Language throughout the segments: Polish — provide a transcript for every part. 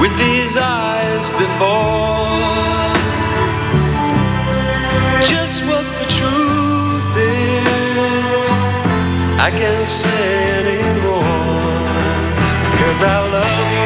with these eyes before. Just what the truth is, I can't say anymore, cause I love you.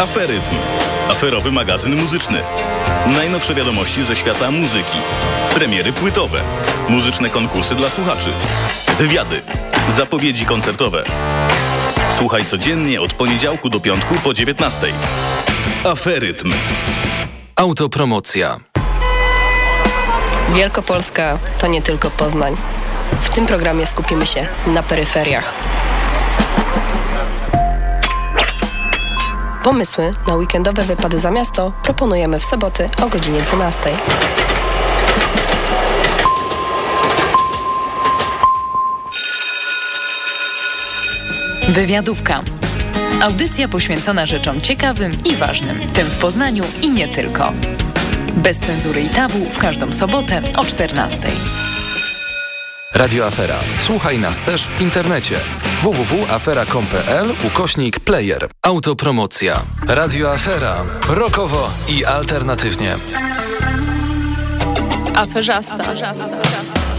Aferytm. Aferowy magazyn muzyczny. Najnowsze wiadomości ze świata muzyki. Premiery płytowe. Muzyczne konkursy dla słuchaczy. Wywiady. Zapowiedzi koncertowe. Słuchaj codziennie od poniedziałku do piątku po 19. Aferytm. Autopromocja. Wielkopolska to nie tylko Poznań. W tym programie skupimy się na peryferiach. Pomysły na weekendowe wypady za miasto proponujemy w soboty o godzinie 12. Wywiadówka. Audycja poświęcona rzeczom ciekawym i ważnym, tym w Poznaniu i nie tylko. Bez cenzury i tabu w każdą sobotę o 14. Radio Afera. Słuchaj nas też w internecie www.afera.com.pl ukośnik player. Autopromocja. Radio Afera. Rokowo i alternatywnie. Aferzasta.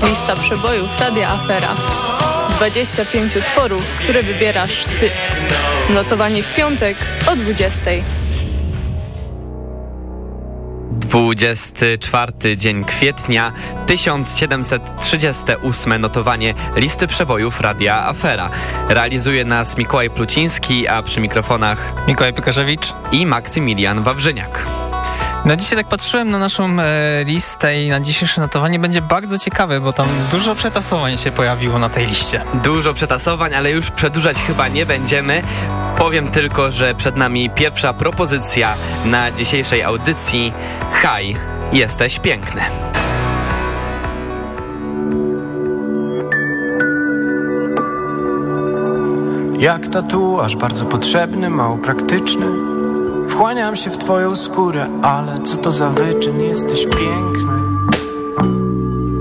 Lista przebojów Radia Afera. 25 utworów, które wybierasz Ty. Notowanie w piątek o 20. 24 dzień kwietnia, 1738 notowanie listy przebojów Radia Afera. Realizuje nas Mikołaj Pluciński, a przy mikrofonach Mikołaj Piekarzewic i Maksymilian Wawrzyniak. No dzisiaj tak patrzyłem na naszą e, listę i na dzisiejsze notowanie będzie bardzo ciekawe, bo tam dużo przetasowań się pojawiło na tej liście. Dużo przetasowań, ale już przedłużać chyba nie będziemy. Powiem tylko, że przed nami pierwsza propozycja na dzisiejszej audycji. Haj, jesteś piękny. Jak tatuaż, bardzo potrzebny, mało praktyczny Wchłaniam się w twoją skórę, ale co to za wyczyn, jesteś piękny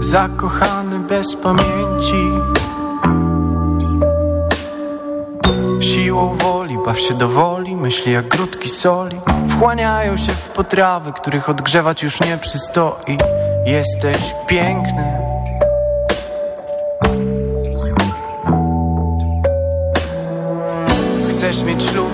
Zakochany bez pamięci. Siłą woli, baw się do woli, myśli jak grudki soli. Wchłaniają się w potrawy, których odgrzewać już nie przystoi. Jesteś piękny. Chcesz mieć ślub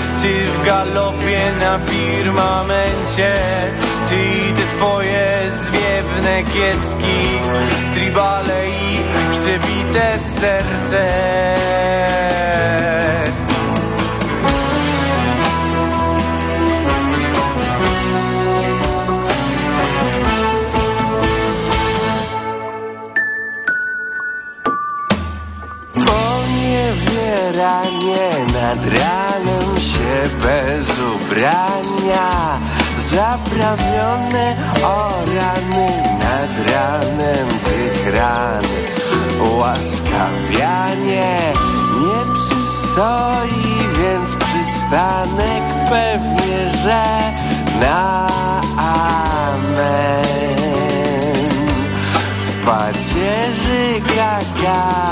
ty w galopie na firmamencie. Ty i te twoje zwiewne kiecki Tribale i przebite serce Poniewieranie nad ranem się bez ubrania. Zaprawione o rany nad ranem tych ran. Łaskawianie nie przystoi, więc przystanek pewnie, że na amen. W pacierzy kaganek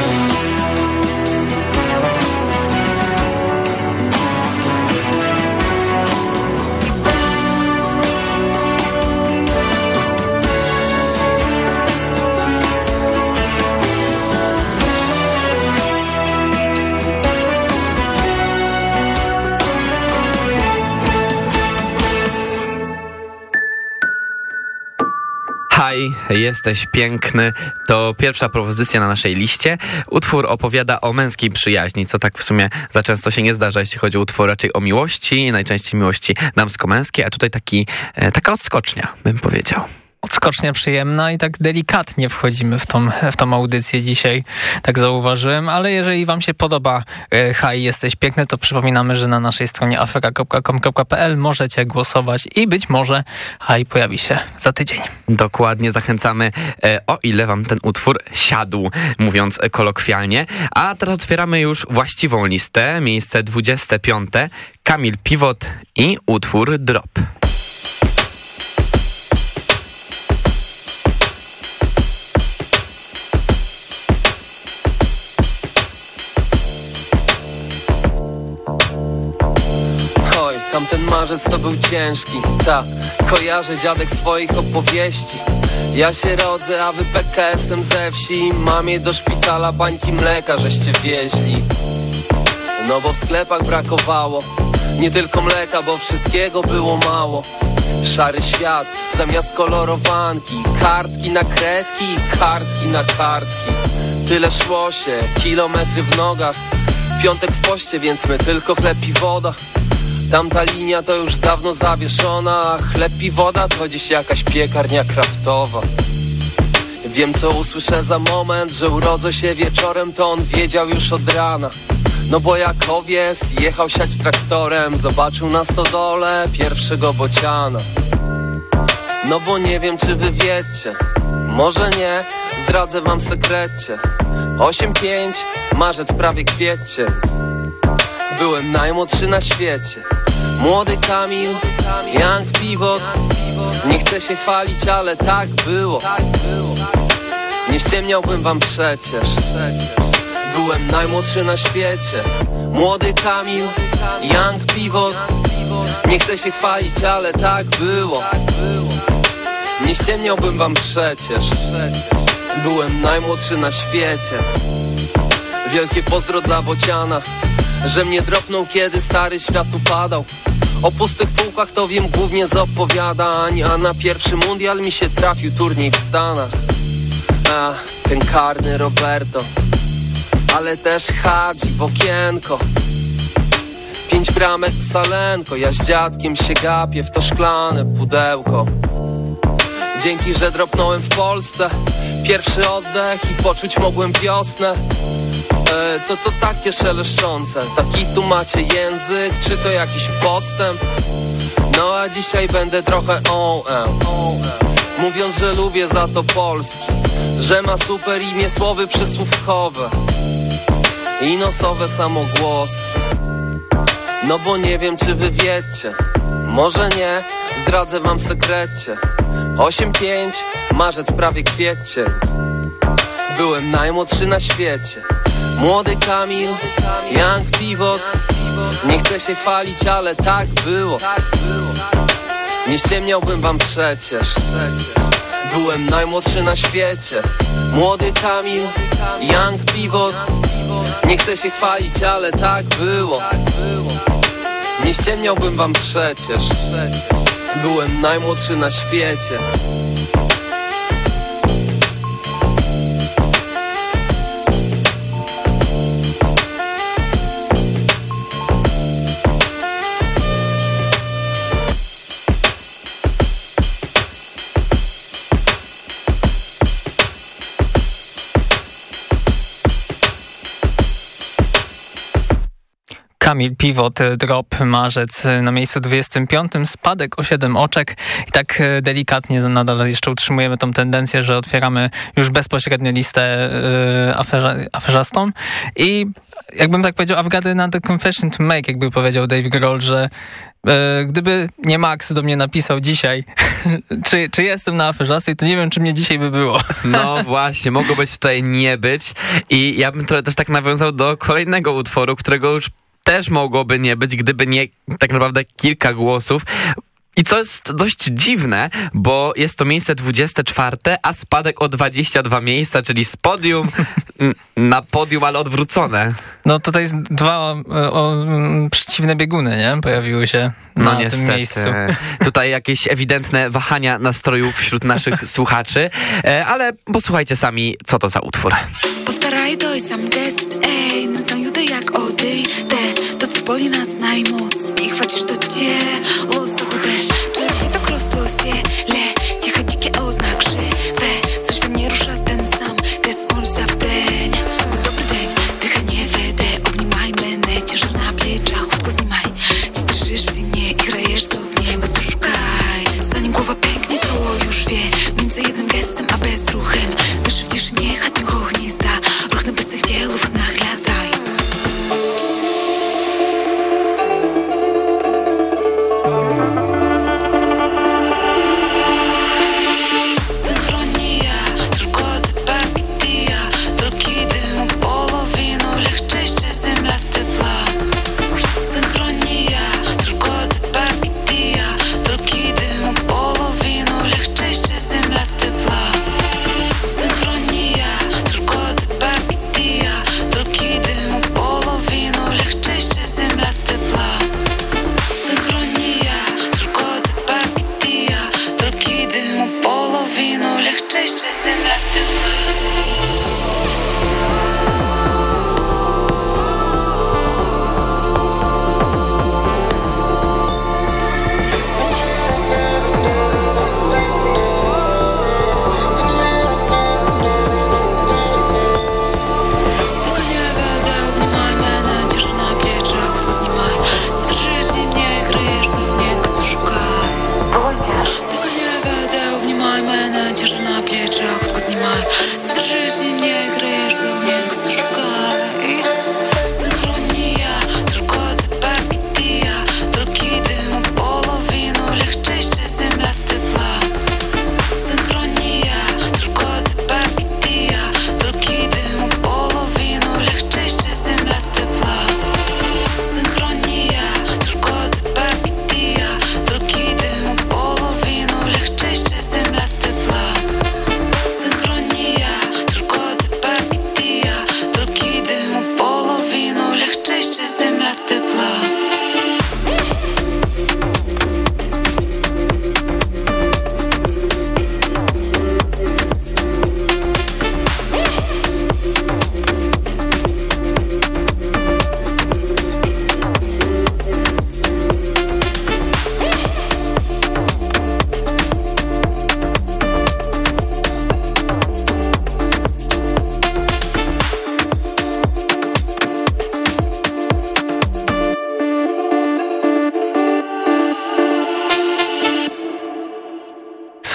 Haj, jesteś piękny. To pierwsza propozycja na naszej liście. Utwór opowiada o męskiej przyjaźni, co tak w sumie za często się nie zdarza, jeśli chodzi o utwór raczej o miłości, najczęściej miłości damsko-męskiej, a tutaj taki, e, taka odskocznia, bym powiedział odskocznie przyjemna i tak delikatnie wchodzimy w tą, w tą audycję dzisiaj, tak zauważyłem, ale jeżeli wam się podoba e, Haj, jesteś piękny, to przypominamy, że na naszej stronie afeka.com.pl możecie głosować i być może Haj pojawi się za tydzień. Dokładnie, zachęcamy, e, o ile wam ten utwór siadł, mówiąc kolokwialnie. A teraz otwieramy już właściwą listę, miejsce 25, Kamil Piwot i utwór Drop. Marzec to był ciężki, ta Kojarzę dziadek z twoich opowieści. Ja się rodzę, a wy PKS-em ze wsi. Mamie do szpitala bańki mleka żeście wieźli. No bo w sklepach brakowało Nie tylko mleka, bo wszystkiego było mało. Szary świat, zamiast kolorowanki Kartki na kredki, kartki na kartki. Tyle szło się, kilometry w nogach Piątek w poście, więc my tylko chleb i woda Tamta linia to już dawno zawieszona. Chleb i woda to dziś jakaś piekarnia kraftowa. Wiem co usłyszę za moment Że urodzę się wieczorem To on wiedział już od rana. No bo jak owies jechał siać traktorem Zobaczył na stodole pierwszego bociana. No bo nie wiem czy wy wiecie Może nie, zdradzę wam sekrecie. 8-5, marzec prawie kwiecień. Byłem najmłodszy na świecie Młody Kamil, Young Pivot. Nie chcę się chwalić, ale tak było. Nie ściemniałbym wam przecież. Byłem najmłodszy na świecie. Młody Kamil, Young Pivot. Nie chcę się chwalić, ale tak było. Nie ściemniałbym wam przecież. Byłem najmłodszy na świecie. Wielkie pozdro dla Bociana Że mnie dropnął kiedy stary świat upadał o pustych półkach to wiem głównie z opowiadań A na pierwszy mundial mi się trafił turniej w Stanach. A, ten karny Roberto Ale też Hadzi w okienko. Pięć bramek salenko Ja z dziadkiem się gapię w to szklane pudełko. Dzięki, że dropnąłem w Polsce Pierwszy oddech i poczuć mogłem wiosnę E, co to takie szeleszczące? Taki tu macie język, czy to jakiś podstęp? No a dzisiaj będę trochę on. Mówiąc, że lubię za to Polski Że ma super imię, słowy przysłówkowe I nosowe samogłosy No bo nie wiem, czy wy wiecie Może nie, zdradzę wam sekrecie 8-5, marzec prawie kwiecień Byłem najmłodszy na świecie Młody Kamil, Young Pivot. Nie chcę się chwalić, ale tak było. Nie ściemniałbym wam przecież. Byłem najmłodszy na świecie. Młody Kamil, Young Pivot. Nie chcę się chwalić, ale tak było. Nie ściemniałbym wam przecież. Byłem najmłodszy na świecie Kamil Pivot, e, drop, marzec na miejscu 25, spadek o 7 oczek. I tak e, delikatnie nadal jeszcze utrzymujemy tą tendencję, że otwieramy już bezpośrednio listę yy, aferza, aferzastą. I jakbym tak powiedział, I've got another confession to make, jakby powiedział Dave Grohl, że e, gdyby nie Max do mnie napisał dzisiaj, czy, czy jestem na aferzastej, to nie wiem, czy mnie dzisiaj by było. No właśnie, mogło być tutaj nie być. I ja bym też tak nawiązał do kolejnego utworu, którego już też mogłoby nie być, gdyby nie tak naprawdę kilka głosów. I co jest dość dziwne, bo jest to miejsce 24, a spadek o 22 miejsca, czyli z podium na podium, ale odwrócone. No tutaj dwa o, o, przeciwne bieguny, nie? Pojawiły się no na niestety. tym miejscu. Tutaj jakieś ewidentne wahania nastrojów wśród naszych słuchaczy, e, ale posłuchajcie sami, co to za utwór. Powtaraj to i sam gest, ej, znaju jak odejdę, to co boli nas najmocniej, chwacisz to cię,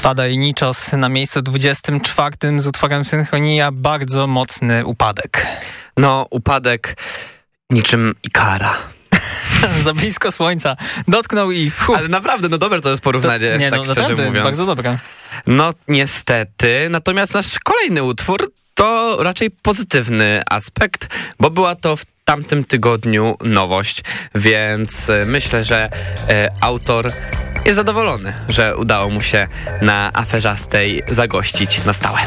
Spada i Niczos na miejscu 24 z utworem Synchronia. Bardzo mocny upadek. No, upadek niczym Ikara. Za blisko słońca. Dotknął i... Fuh. Ale naprawdę, no dobre to jest porównanie, to, nie, tak no, szczerze naprawdę, mówiąc. bardzo dobre. No, niestety. Natomiast nasz kolejny utwór to raczej pozytywny aspekt, bo była to w tamtym tygodniu nowość, więc e, myślę, że e, autor jest zadowolony, że udało mu się na aferzastej zagościć na stałe.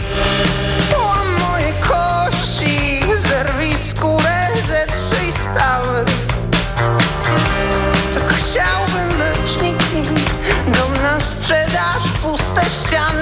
Połam moje kości, zerwij skórę ze trzy stały. Tak chciałbym być nikim, dom na sprzedaż, puste ściany.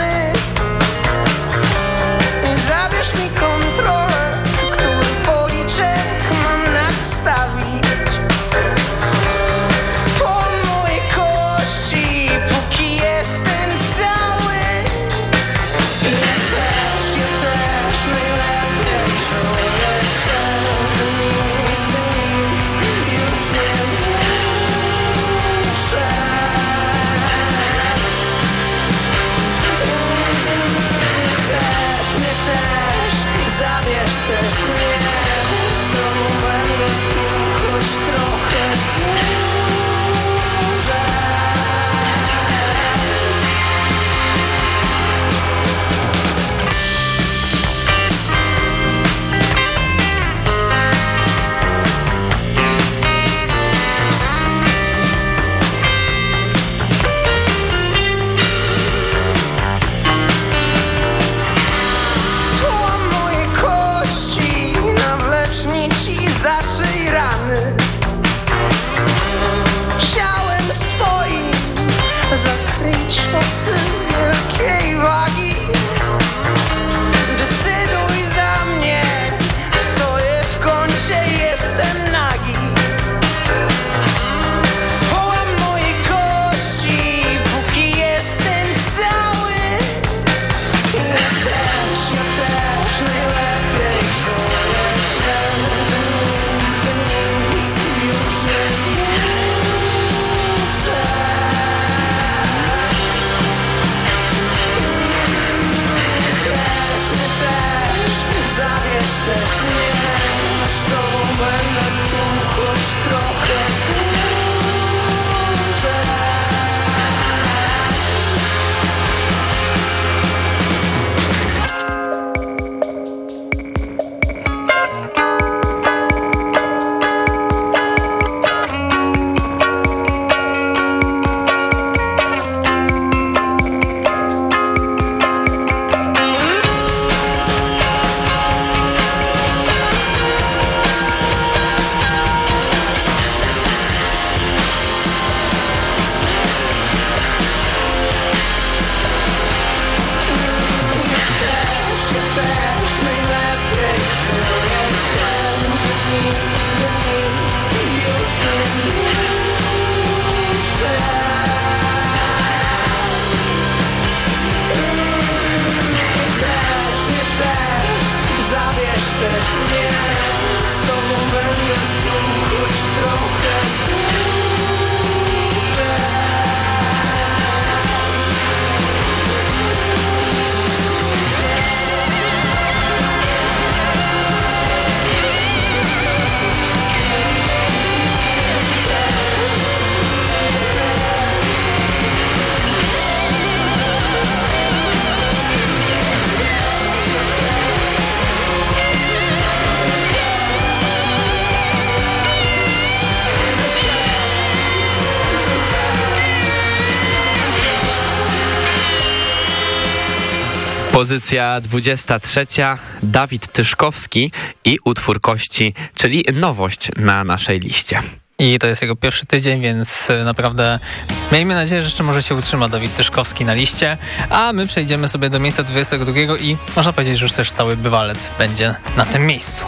Pozycja 23. Dawid Tyszkowski i utwór Kości, czyli nowość na naszej liście. I to jest jego pierwszy tydzień, więc y, naprawdę miejmy nadzieję, że jeszcze może się utrzyma Dawid Tyszkowski na liście. A my przejdziemy sobie do miejsca 22 i można powiedzieć, że już też stały bywalec będzie na tym miejscu.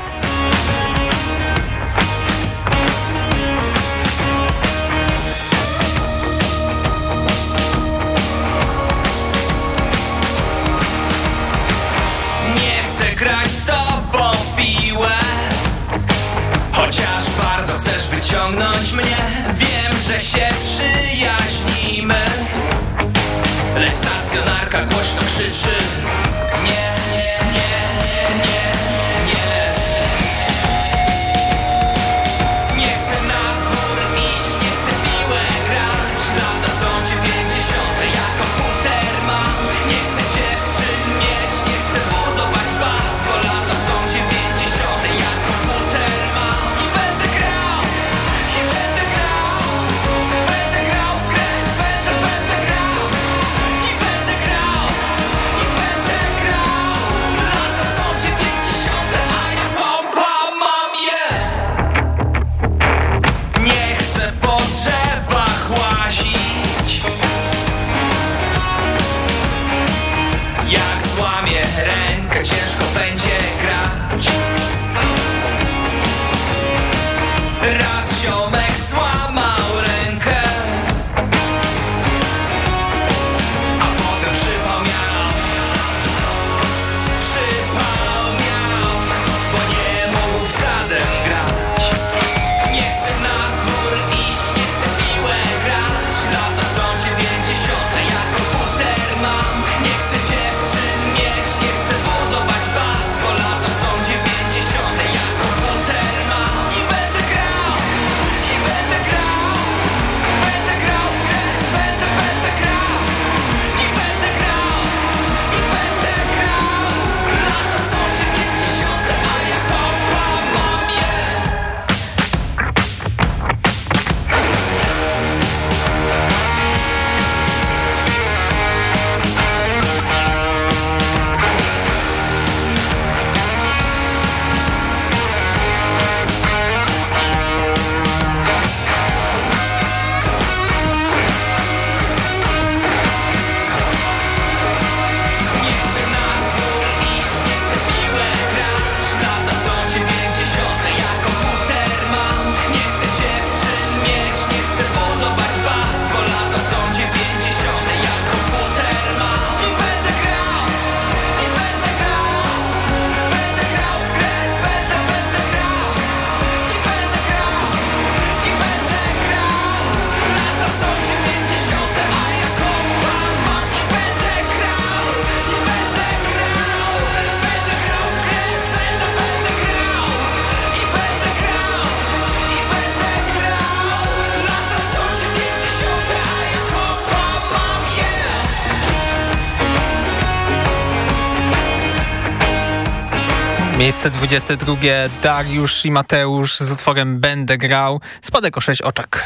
Miejsce 22. Dariusz i Mateusz z utworem Będę grał. Spadek o 6 oczek.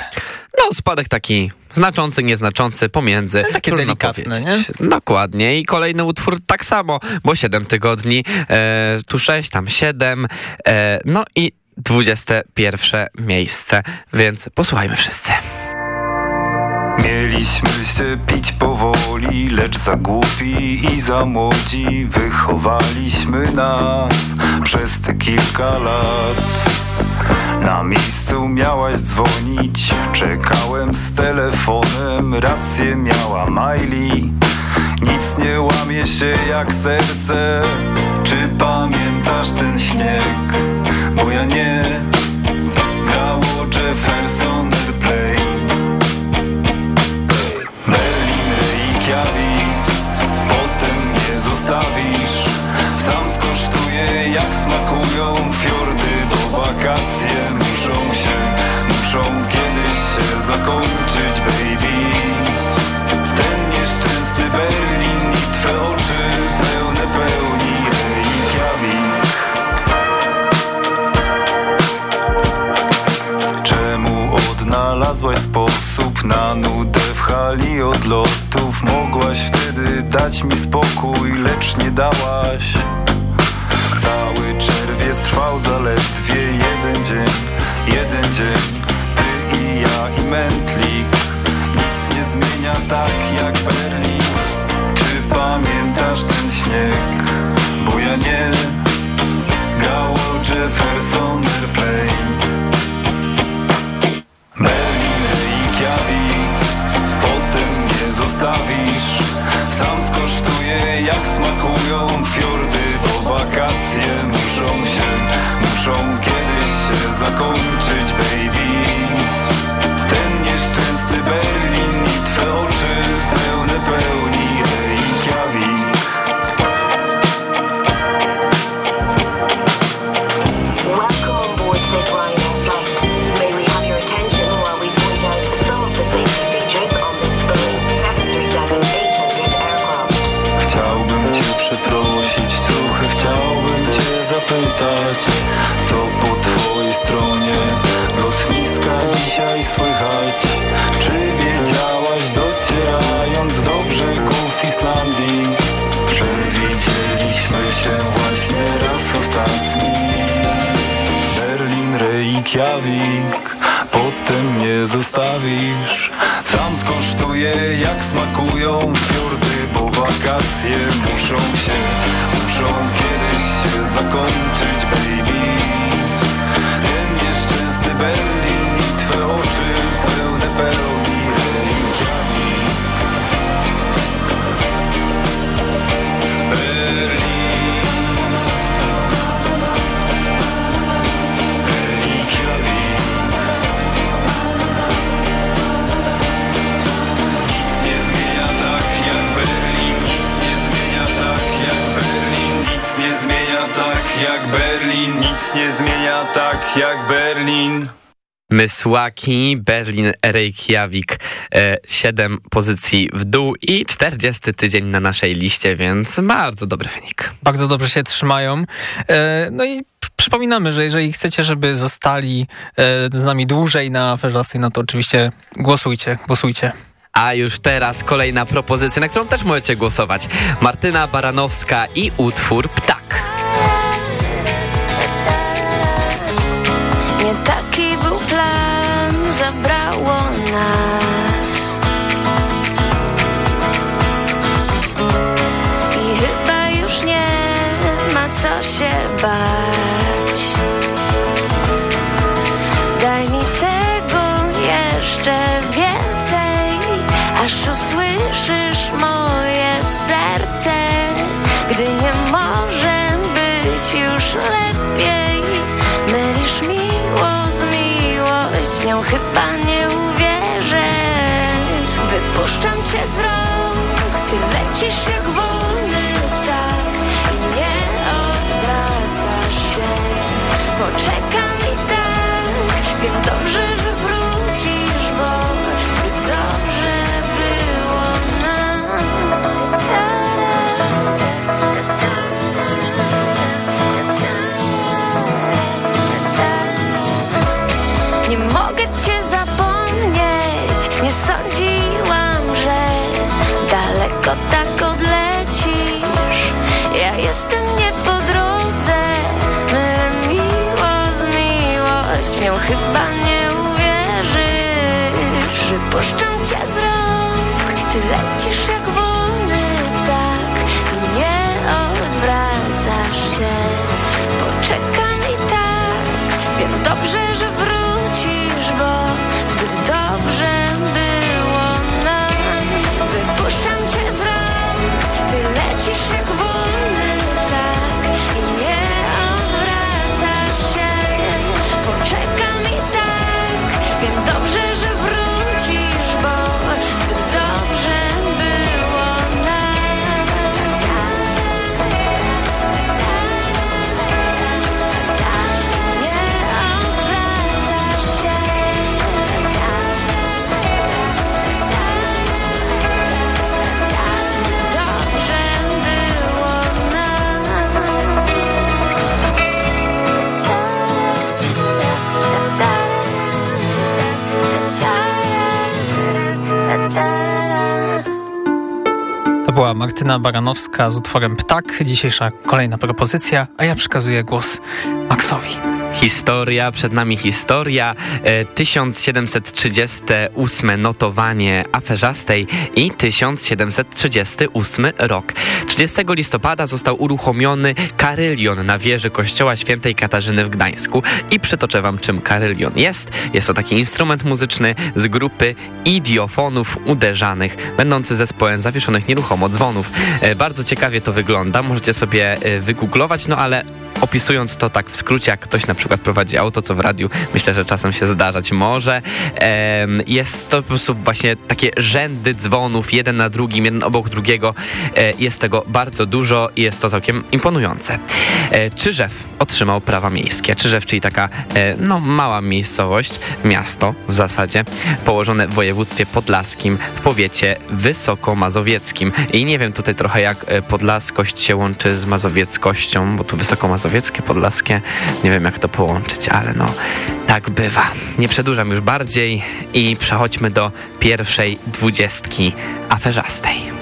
No, spadek taki znaczący, nieznaczący, pomiędzy. No, takie Trudno delikatne, powiedzieć. Dokładnie. I kolejny utwór tak samo, bo 7 tygodni, e, tu 6, tam 7. E, no i 21 miejsce, więc posłuchajmy wszyscy. Mieliśmy się pić powoli, lecz za głupi i za młodzi Wychowaliśmy nas przez te kilka lat. Na miejscu miałaś dzwonić, czekałem z telefonem Rację miała Miley, nic nie łamie się jak serce Czy pamiętasz ten śnieg? Bo ja nie Grało Jefferson zakończyć, baby. Ten nieszczęsny Berlin I twe oczy pełne pełni Reykjavik. Czemu odnalazłaś sposób na nudę w hali odlotów? Mogłaś wtedy dać mi spokój, lecz nie dałaś. Cały czerwiec trwał zaledwie jeden dzień, jeden dzień. Ty i ja i mętlik. Nic nie zmienia tak jak Berlin. Czy pamiętasz ten śnieg? Bo ja nie. Grało Jefferson Airplane. Berlin, Reykjavik. Potem nie zostawisz. Sam skosztuję jak smakują fiordy Bo wakacje muszą się Muszą kiedyś się zakończyć, baby Mysłaki, Berlin, Reykjavik, e, 7 pozycji w dół i 40 tydzień na naszej liście, więc bardzo dobry wynik. Bardzo dobrze się trzymają. E, No i przypominamy, że jeżeli chcecie, żeby zostali e, z nami dłużej na Aferzasy, no to oczywiście głosujcie, głosujcie. A już teraz kolejna propozycja, na którą też możecie głosować. Martyna Baranowska i utwór Ptak. Chyba nie uwierzysz. Wypuszczam cię z rąk, ty lecisz jak wolny ptak i nie odwracasz się. Poczekam Ty lecisz Martyna Baranowska z utworem Ptak. Dzisiejsza kolejna propozycja, a ja przekazuję głos Maxowi. Historia, przed nami historia, e, 1738 notowanie aferzastej i 1738 rok. 30 listopada został uruchomiony karylion na wieży kościoła świętej Katarzyny w Gdańsku i przytoczę wam czym karylion jest. Jest to taki instrument muzyczny z grupy idiofonów uderzanych, będący zespołem zawieszonych nieruchomo dzwonów. E, Bardzo ciekawie to wygląda, możecie sobie e, wygooglować, no ale opisując to tak w skrócie, jak ktoś na przykład prowadzi auto, co w radiu myślę, że czasem się zdarzać może. Jest to po prostu właśnie takie rzędy dzwonów, jeden na drugim, jeden obok drugiego. E, Jest tego bardzo dużo i jest to całkiem imponujące. E, Czyżew otrzymał prawa miejskie. Czyżew, czyli taka e, no, mała miejscowość, miasto w zasadzie, położone w województwie podlaskim, w powiecie wysokomazowieckim. I nie wiem tutaj trochę jak e, podlaskość się łączy z mazowieckością, bo tu wysokomazowieckie, podlaskie, nie wiem jak to połączyć, ale no tak bywa. Nie przedłużam już bardziej i przechodźmy do pierwszej dwudziestki aferzastej.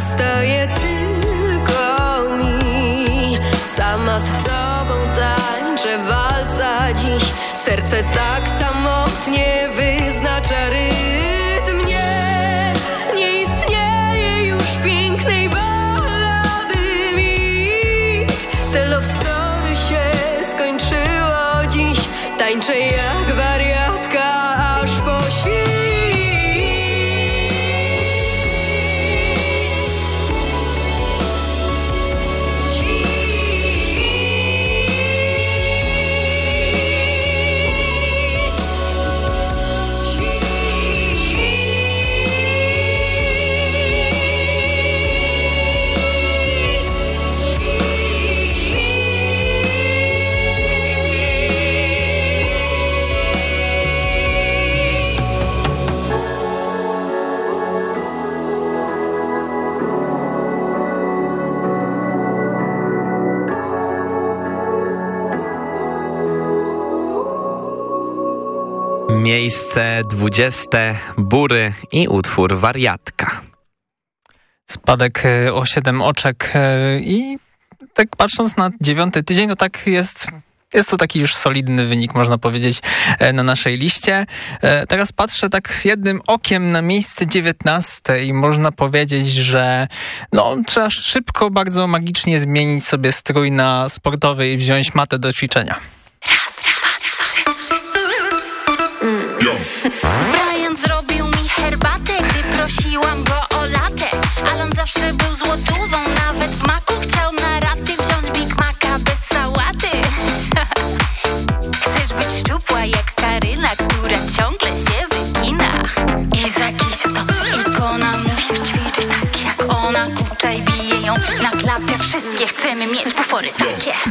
Zostaje tylko mi. Sama z sobą tańczę walca dziś. Serce tak samotnie wyznacza rytm. Nie, nie istnieje już pięknej ballady mit. Te love story się skończyło dziś. Tańczę jak miejsce 20 Bury i utwór Wariatka. Spadek e, o 7 oczek e, i tak patrząc na dziewiąty tydzień, to tak jest jest to taki już solidny wynik, można powiedzieć, e, na naszej liście. Teraz patrzę tak jednym okiem na miejsce 19 i można powiedzieć, że no, trzeba szybko, bardzo magicznie zmienić sobie strój na sportowy i wziąć matę do ćwiczenia. Brian zrobił mi herbatę, gdy prosiłam go o latę. Ale on zawsze był złotówą, nawet w maku chciał na raty Wziąć Big Maca bez sałaty. Chcesz być szczupła jak Karyna, która ciągle się wygina I za jakiś to ikona musisz ćwiczyć tak jak ona. Kurcza i bije ją na klatę. Wszystkie chcemy mieć bufory takie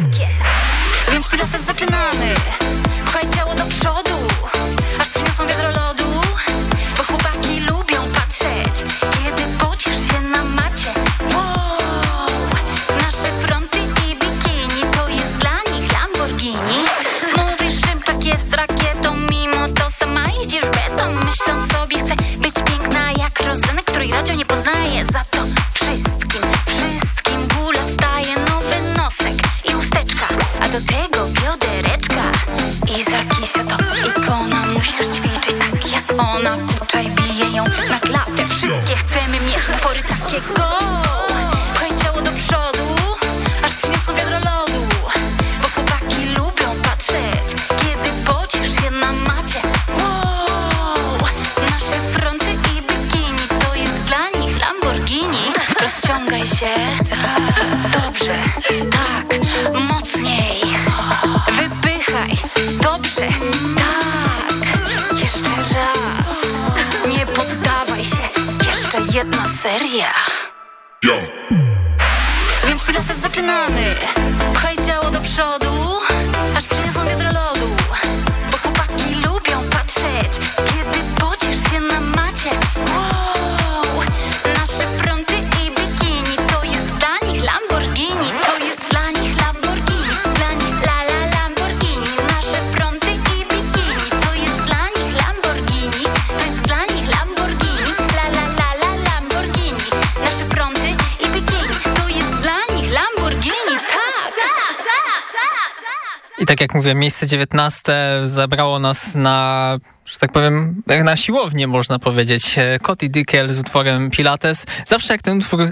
tak jak mówię, miejsce 19 zabrało nas na, że tak powiem, na siłownię można powiedzieć. E, Cody Dickel z utworem Pilates. Zawsze jak ten utwór e,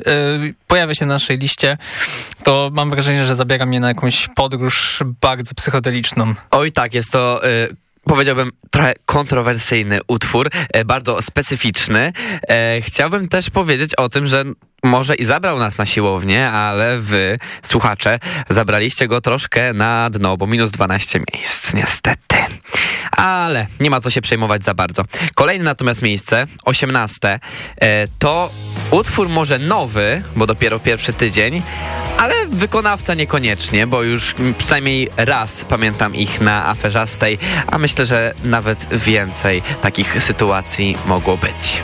pojawia się na naszej liście, to mam wrażenie, że zabiera mnie na jakąś podróż bardzo psychodeliczną. Oj tak, jest to... Y powiedziałbym, trochę kontrowersyjny utwór, e, bardzo specyficzny. E, chciałbym też powiedzieć o tym, że może i zabrał nas na siłownię, ale wy, słuchacze, zabraliście go troszkę na dno, bo minus 12 miejsc, niestety. Ale nie ma co się przejmować za bardzo. Kolejne natomiast miejsce, 18, e, to utwór może nowy, bo dopiero pierwszy tydzień, ale wykonawca niekoniecznie, bo już przynajmniej raz pamiętam ich na aferzastej, a myślę, że nawet więcej takich sytuacji mogło być.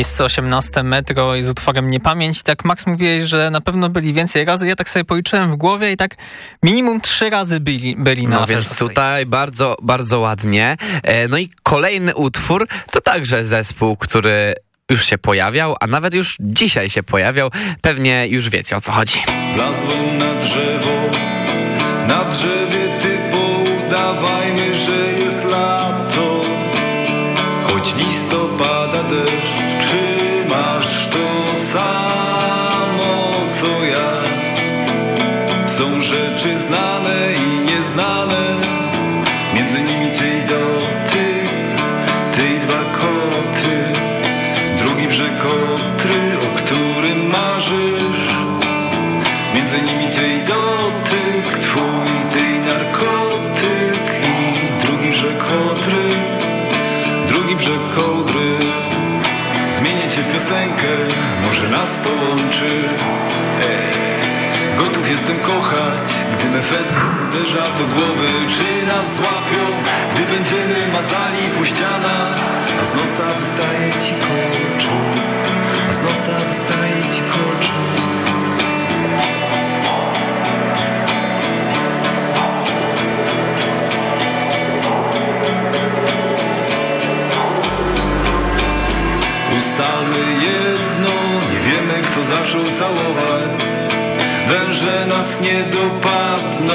Miejsce 18 metro i z utworem Niepamięć. Tak Max mówiłeś, że na pewno byli więcej razy. Ja tak sobie policzyłem w głowie i tak minimum trzy razy byli, byli na No więc tutaj bardzo, bardzo ładnie. E, No i kolejny utwór to także zespół, który już się pojawiał, a nawet już dzisiaj się pojawiał. Pewnie już wiecie o co chodzi. Wlazłem na drzewo, na drzewie typu udawajmy, że jest lato. Choć listopada to samo co ja? Są rzeczy znane i nieznane, między nimi ty i dotyk, ty i dwa koty, drugi brzeg Odry, o którym marzysz. Między nimi ty i dotyk Twój, ty i narkotyk I drugi brzeg Odry Drugi brzeg kołdry W piosenkę Może nas połączy. Ej. Gotów jestem kochać Gdy mefet uderza do głowy. Czy nas złapią Gdy będziemy mazali po ścianach? A z nosa wystaje ci kolczyk A z nosa wystaje ci kolczyk Jedno, nie wiemy kto zaczął całować. Węże nas nie dopadną.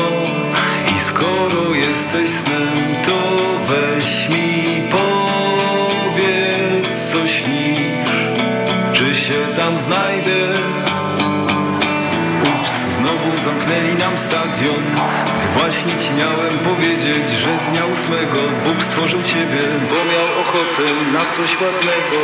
I skoro jesteś snem, to weź mi powiedz co śnisz Czy się tam znajdę? Zamknęli nam stadion. Gdy właśnie ci miałem powiedzieć, że dnia ósmego Bóg stworzył ciebie, bo miał ochotę na coś ładnego.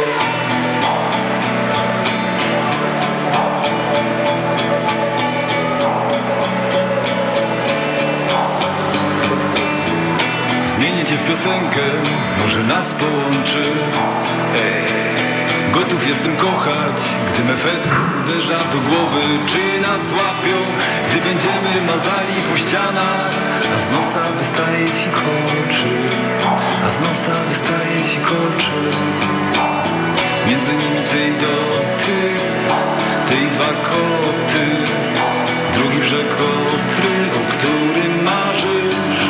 Zmienię cię w piosenkę, może nas połączy. Ej. Gotów jestem kochać, gdy mefet uderza do głowy. Czy nas złapią, gdy będziemy mazali po ścianach? A z nosa wystaje ci kolczyk A z nosa wystaje ci kolczyk Między nimi ty i dotyk Ty i dwa koty. Drugi brzeg Odry, o którym marzysz.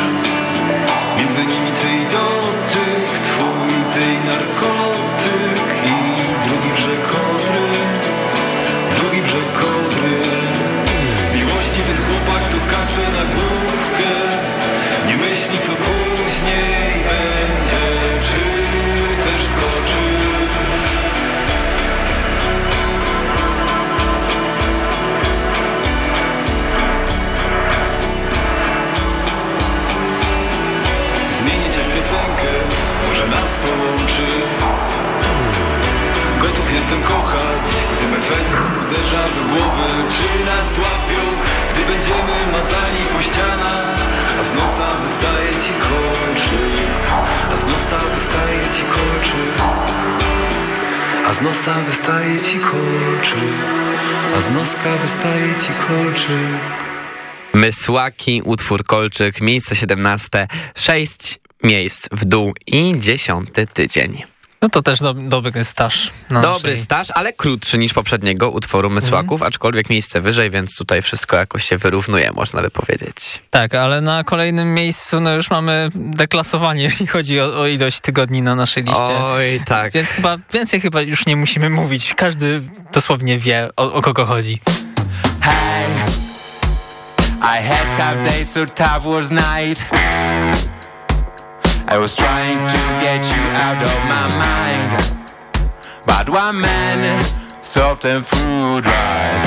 Między nimi ty i dotyk Twój, i narkotyk Brzeg Odry W miłości ten chłopak to skacze na główkę Mysłaki, utwór Kolczyk, miejsce 17, 6 miejsc w dół i dziesiąty tydzień. No to też do, dobry staż. Na Dobry naszej... staż, ale krótszy niż poprzedniego utworu Mysłaków, Mhm. aczkolwiek miejsce wyżej, więc tutaj wszystko jakoś się wyrównuje, można by powiedzieć. Tak, ale na kolejnym miejscu no już mamy deklasowanie, jeśli chodzi o, o ilość tygodni na naszej liście. Oj, tak. Więc chyba więcej chyba już nie musimy mówić. Każdy dosłownie wie, o, o kogo chodzi. Hey, I had tough days, so tough was night. I was trying to get you out of my mind. But one man, soft and fruit dry,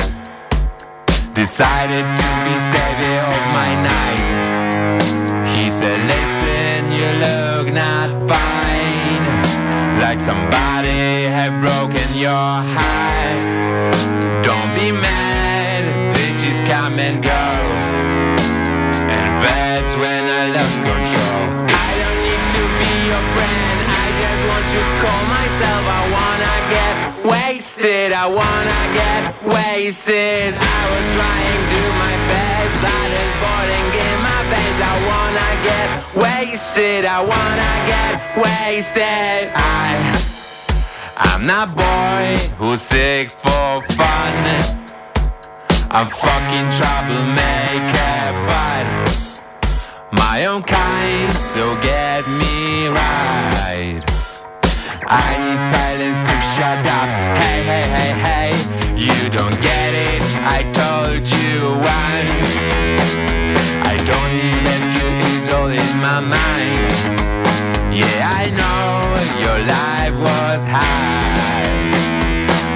decided to be savior of my night. He said, Listen, you look not fine, like somebody had broken your heart. Don't be mad, bitches come and go. Myself. I wanna get wasted, I wanna get wasted. I was trying to do my best, I is boarding in my face. I wanna get wasted, I wanna get wasted. I I'm that boy who sings for fun. I'm fucking troublemaker, but my own kind, so get me right. I need silence to shut up. Hey, hey, hey, hey, you don't get it. I told you once. I don't need rescue, it's all in my mind. Yeah, I know your life was high,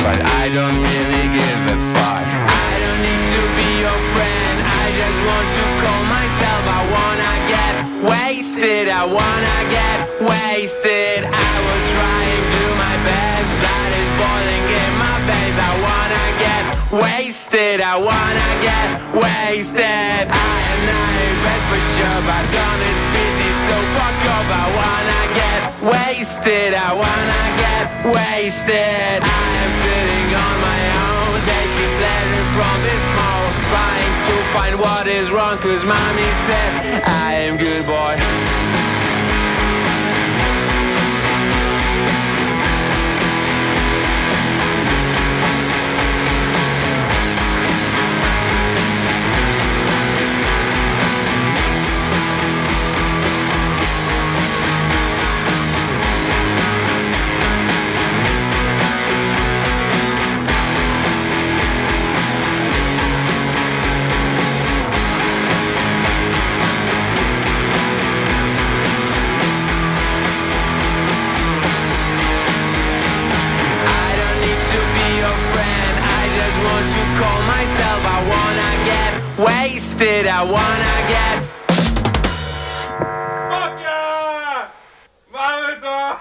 but I don't really give a fuck. I don't need to be your friend. I just want to call myself. I wanna get wasted. I wanna get wasted. Wasted. I wanna get wasted. I am not in bed for sure, but done it busy. So fuck off. I wanna get wasted. I wanna get wasted. I am sitting on my own, taking pleasure from this smoke, trying to find what is wrong. Cause mommy said I am good boy. I wanna get. Mamy to!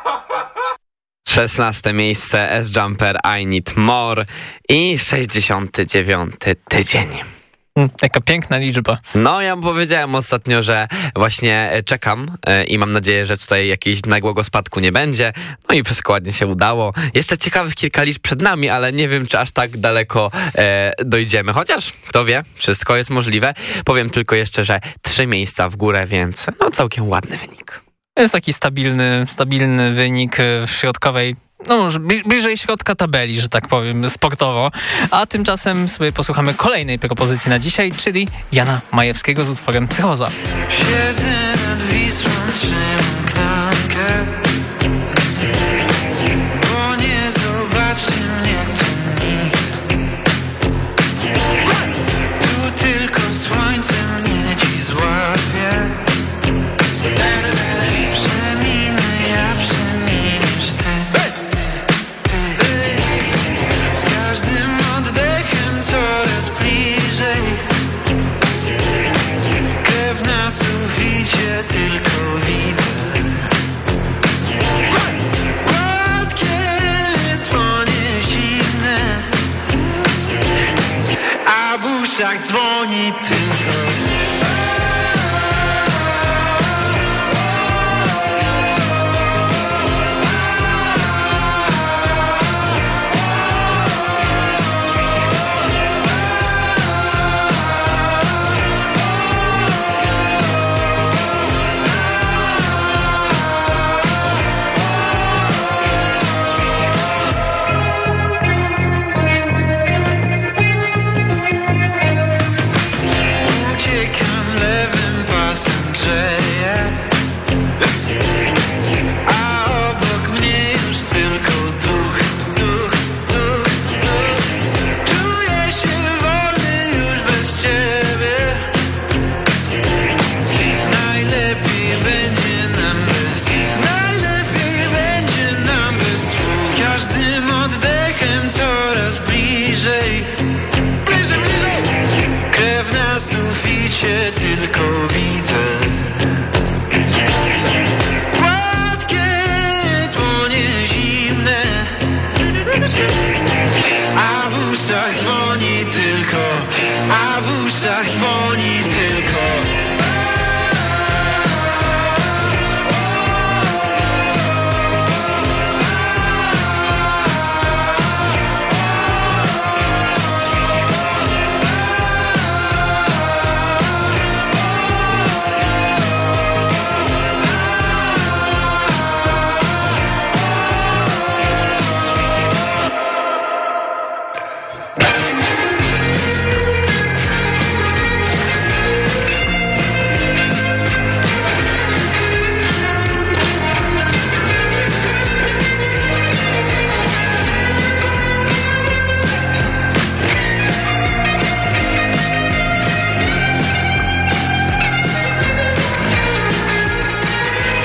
16 miejsce S-Jumper I Need More i 69 tydzień. Mm, Jaka piękna liczba. No, ja powiedziałem ostatnio, że właśnie e, czekam e, i mam nadzieję, że tutaj jakiegoś nagłego spadku nie będzie. No i wszystko ładnie się udało. Jeszcze ciekawych kilka liczb przed nami, ale nie wiem, czy aż tak daleko e, dojdziemy. Chociaż, kto wie, wszystko jest możliwe. Powiem tylko jeszcze, że trzy miejsca w górę, więc no całkiem ładny wynik. To jest taki stabilny, stabilny wynik e, w środkowej no może bli- bliżej środka tabeli, że tak powiem, sportowo. A tymczasem sobie posłuchamy kolejnej propozycji na dzisiaj, czyli Jana Majewskiego z utworem Psychoza. Siedzę nad Wisłą, trzymam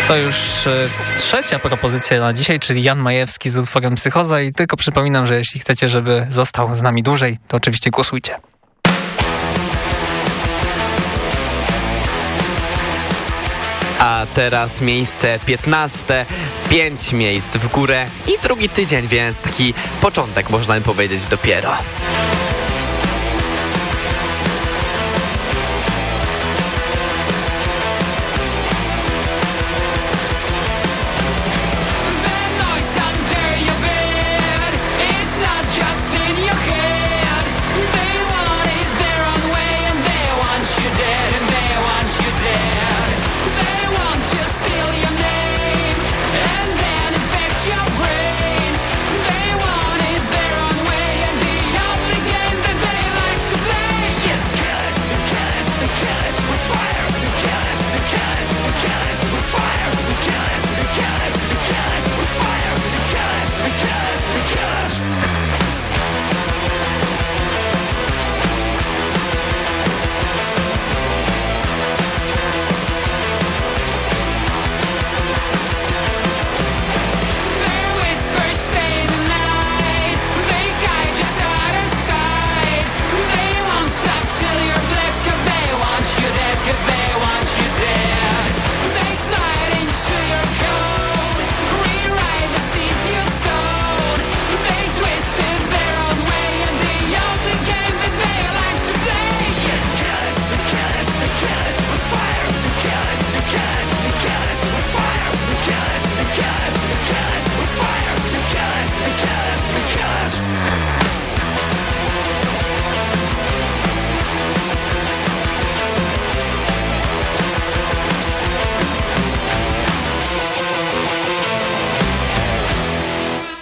To już e, trzecia propozycja na dzisiaj, czyli Jan Majewski z utworem Psychoza i tylko przypominam, że jeśli chcecie, żeby został z nami dłużej, to oczywiście głosujcie. A teraz miejsce 15, 5 miejsc w górę i drugi tydzień, więc taki początek można by powiedzieć dopiero.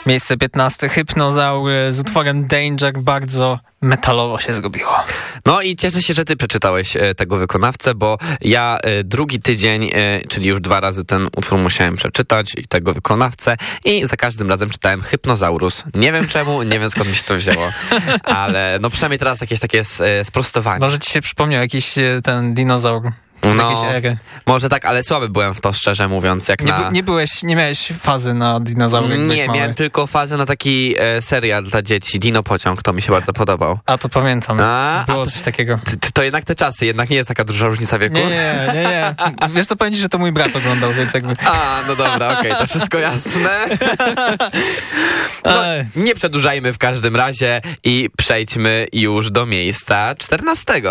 Miejsce 15, Hypnozaur z utworem Danger bardzo metalowo się zrobiło. No i cieszę się, że ty przeczytałeś e, tego wykonawcę, bo ja e, drugi tydzień, e, czyli już dwa razy ten utwór musiałem przeczytać i tego wykonawcę i za każdym razem czytałem Hypnozaurus. Nie wiem czemu, nie wiem skąd mi się to wzięło, ale no przynajmniej teraz jakieś takie e, sprostowanie. Może ci się przypomniał jakiś e, ten dinozaur No, ery. może tak, ale słaby byłem w to, szczerze mówiąc, jak Nie, na... nie byłeś, nie miałeś fazy na dinozaury, Nie, mały. miałem tylko fazę na taki e, serial dla dzieci, Dino Pociąg, to mi się bardzo podobał. A to pamiętam. A, Było a coś takiego. To, to jednak te czasy, jednak nie jest taka duża różnica wieku. Nie, nie, nie, nie. Wiesz co, powiem ci, że to mój brat oglądał, więc jakby... A, no dobra, okej, to wszystko jasne. No, nie przedłużajmy w każdym razie i przejdźmy już do miejsca 14.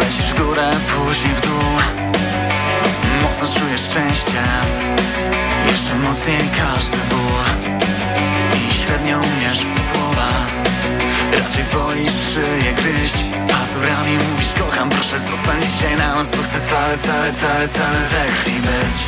Lecisz w górę, później w dół. Mocno czujesz szczęście. Jeszcze mocniej każdy ból. I średnio umiesz słowa. Raczej wolisz szyję gryźć. Pazurami mówisz kocham, proszę zostań dzisiaj na Bo chcę cały, cały, cały, cały we krwi być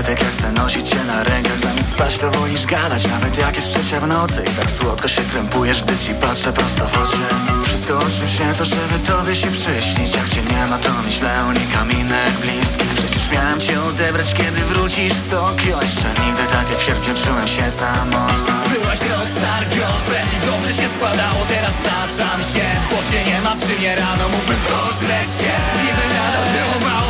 energetyk, ja chcę nosić cię na rękach. Zamiast spać to wolisz gadać, nawet jak jest trzecia w nocy. I tak słodko się krępujesz, gdy ci patrzę prosto w oczy. Wszystko o czym się to, żeby tobie się przyśnić. Jak cię nie ma, to myślę o nikaminek bliskich. Przecież miałem cię odebrać, kiedy wrócisz z Tokio. Jeszcze nigdy tak jak w sierpniu czułem się samotny Byłaś rockstar girlfriend i dobrze się składało Teraz staczam się, bo cię nie ma przy mnie rano Mógłbym pożreć cię, niby nadal było mało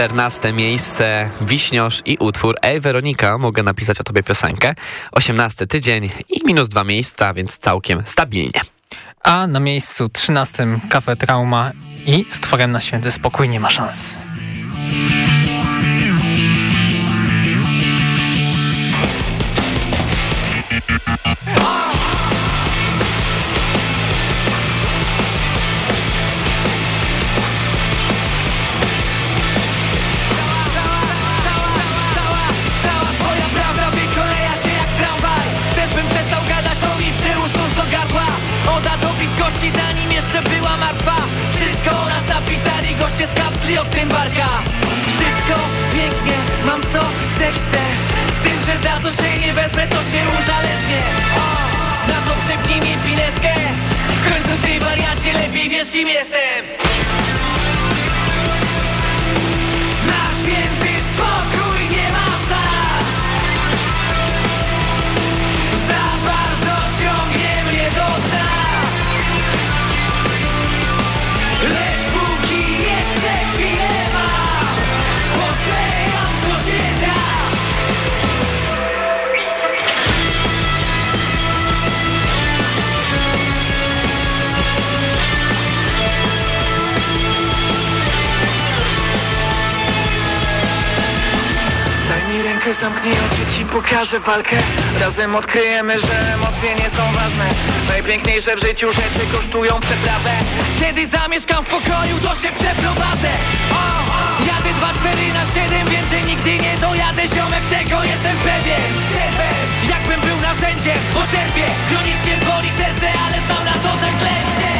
14 miejsce Wiśniosz i utwór Ej Weronika, mogę napisać o tobie piosenkę. 18 tydzień i minus dwa miejsca, więc całkiem stabilnie. A na miejscu 13 Kafe Trauma i z utworem na święty spokój nie ma szans. Jeszcze była martwa. Wszystko o nas napisali goście z kapsli od tym barka. Wszystko pięknie, mam co zechcę. Z tym, że za co się nie wezmę to się uzależnię. O, na to przepnij mi pineskę. W końcu ty wariacie lepiej wiesz kim jestem zamknij oczy, ci pokażę walkę. Razem odkryjemy, że emocje nie są ważne. Najpiękniejsze w życiu rzeczy kosztują przeprawę. Kiedy zamieszkam w pokoju, to się przeprowadzę. O, o. Jadę 2-4 na 7, więcej nigdy nie dojadę. Ziomek, tego jestem pewien. Cierpę, jakbym był narzędziem, bo cierpię. Chronicznie boli serce, ale znam na to zaklęcie